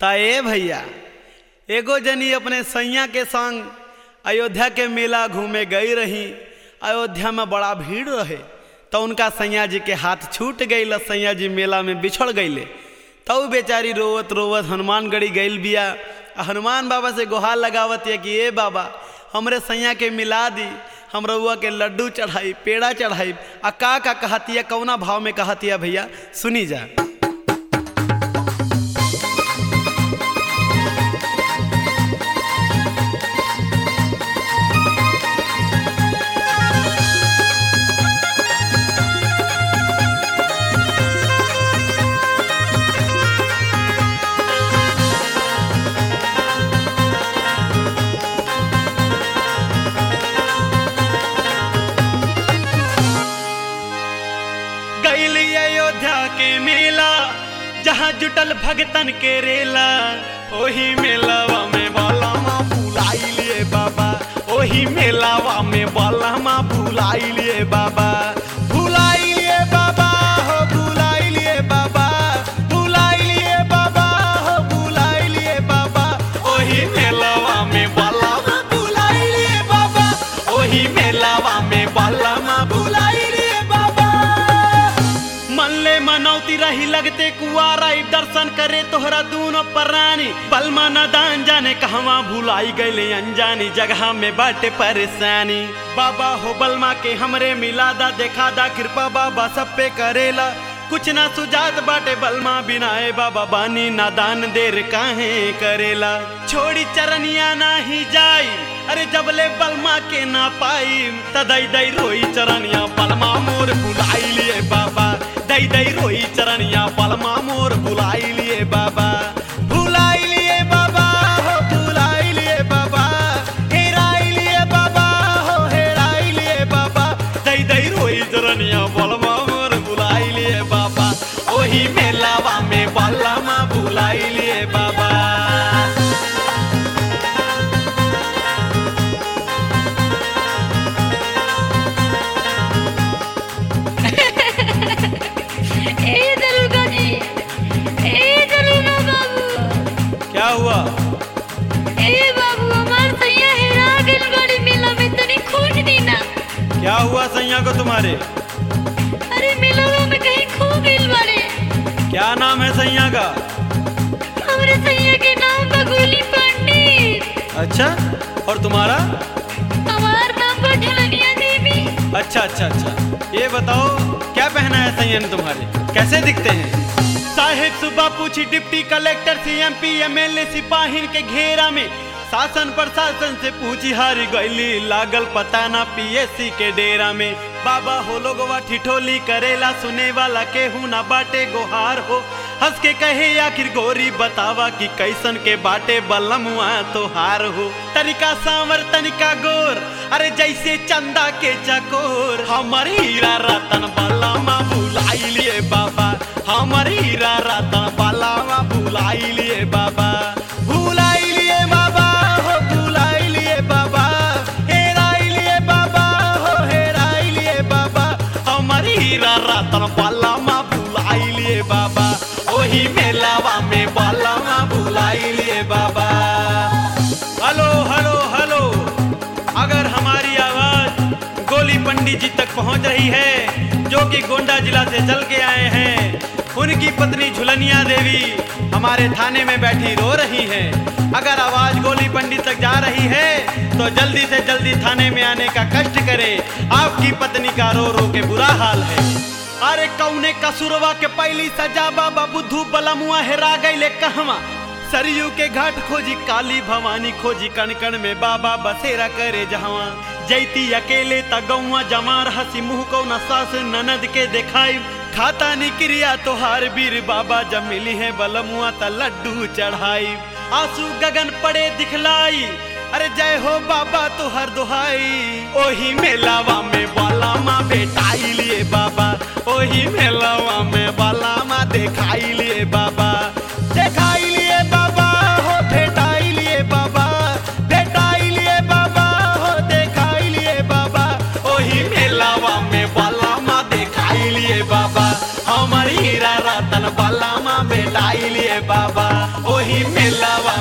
ता भैया, एगो जनी अपने सैया के संग अयोध्या के मेला घूमे गई रही। अयोध्या में बड़ा भीड़ रहे तो उनका सैया जी के हाथ छूट गई सैया जी मेला में बिछड़ गईले तब बेचारी रोवत रोवत हनुमानगढ़ी गईल बिया हनुमान बाबा से गुहार लगावत है कि, ए बाबा, हमरे सैया के मिला दी, हम रउआ के लड्डू चढ़ाई, पेड़ा चढ़ाई, आ का का कहतिया, कौना भाव में कहतिया भैया, सुनी जा। के मेला, जहाँ जुटल भगतन के रेला। वही मेला में बलमा बुलाई लिए बाबा। वही मेला में बलमा बुलाई लिए बाबा। मन मनौती रही लगते कुआरा दर्शन करे तोहरा दूनो परानी। बलमा न दान जाने कहवा भुलाई गईले अनजानी, जगह में बाटे परेशानी। बाबा हो बलमा के हमरे मिला दा देखा दा कृपा बाबा सब पे करेला। कुछ ना सुजात बाटे बलमा बिनाए बाबा बानी नादान देर काहे करेला। छोड़ी चरनिया ना ही जाई, अरे जबले बलमा के ना पाई। तदई दई रोई चरनिया, बलमा मोर बुलाई लिए बाबा। दई दई रोई चरनिया पलमा मोर बुलाई लिए बाबा, बुलाई बाबा, हो बाबा लिए बाबा, हो बाबा। दई बाबा, ओही मेलावा क्या हुआ? ए बाबू हमार सैया हेरा गइल बड़ी मेला में तनी खोज दी ना क्या हुआ सैया को तुम्हारे? अरे मेला में कहीं खो गइल बड़े। क्या नाम है सैया का? हमरे सैया के नाम बगोली पंडित। अच्छा और तुम्हारा? हमार नाम बा देवी। अच्छा अच्छा अच्छा। ये बताओ क्या पहना है सैया ने तुम्हारे? कैसे दिखते हैं? साहेब सुबह पूछी, deputy collector C M P M L A सिपाही के घेरा में? शासन प्रशासन से पूछी, हारी गईली लागल पता ना पीएससी के डेरा में। बाबा हो लोगवा ठिठोली करेला सुने वाला केहू ना बाटे गोहार हो। हंस के कहे, आखिर गोरी बतावा कि कैसन के बाटे बलमुआ तोहार हो। तनिका सांवर तनिका गोर, अरे जैसे चंदा के चकोर। हमारी हीरा रतन बलमा बाबा ओही मेलावा में बाबा हेलो हेलो हेलो। अगर हमारी आवाज़ गोली पंडित जी तक पहुँच रही है, जो कि गोंडा जिला से चल के आए हैं, उनकी पत्नी झुलनिया देवी हमारे थाने में बैठी रो रही हैं। अगर आवाज़ गोली पंडित तक जा रही है तो जल्दी से जल्दी थाने में आने का कष्ट करें। आपकी पत्नी का रो रो के बुरा हाल है अरे कौने कसुरवा के पहली सजा बाबा बुद्धू बलमुआ हेरा गईले कहवा? सरयू के घाट खोजी, काली भवानी खोजी कण कण में बाबा बसेरा करे जहवा। जैती अकेले तगौआ जमार हसी मुँह को न सास ननद के देखाई। खाता निक्रिया तोहार वीर बाबा जब मिली है बलमुआ त लड्डू चढ़ाई। आँसू गगन पड़े दिखलाई, अरे जय हो बाबा तोहर दुहाई। ओही मेलावा में बालामा बेटाई लिए बाबा ओही मेलावा में बालामा बाबा। बाबा, हो बाबा। बाबा, हो बाबा। ओही मेलावा में बालामा बाबा। हमर रतन बलामा बेटाई लिए बाबा। ओही मेलावा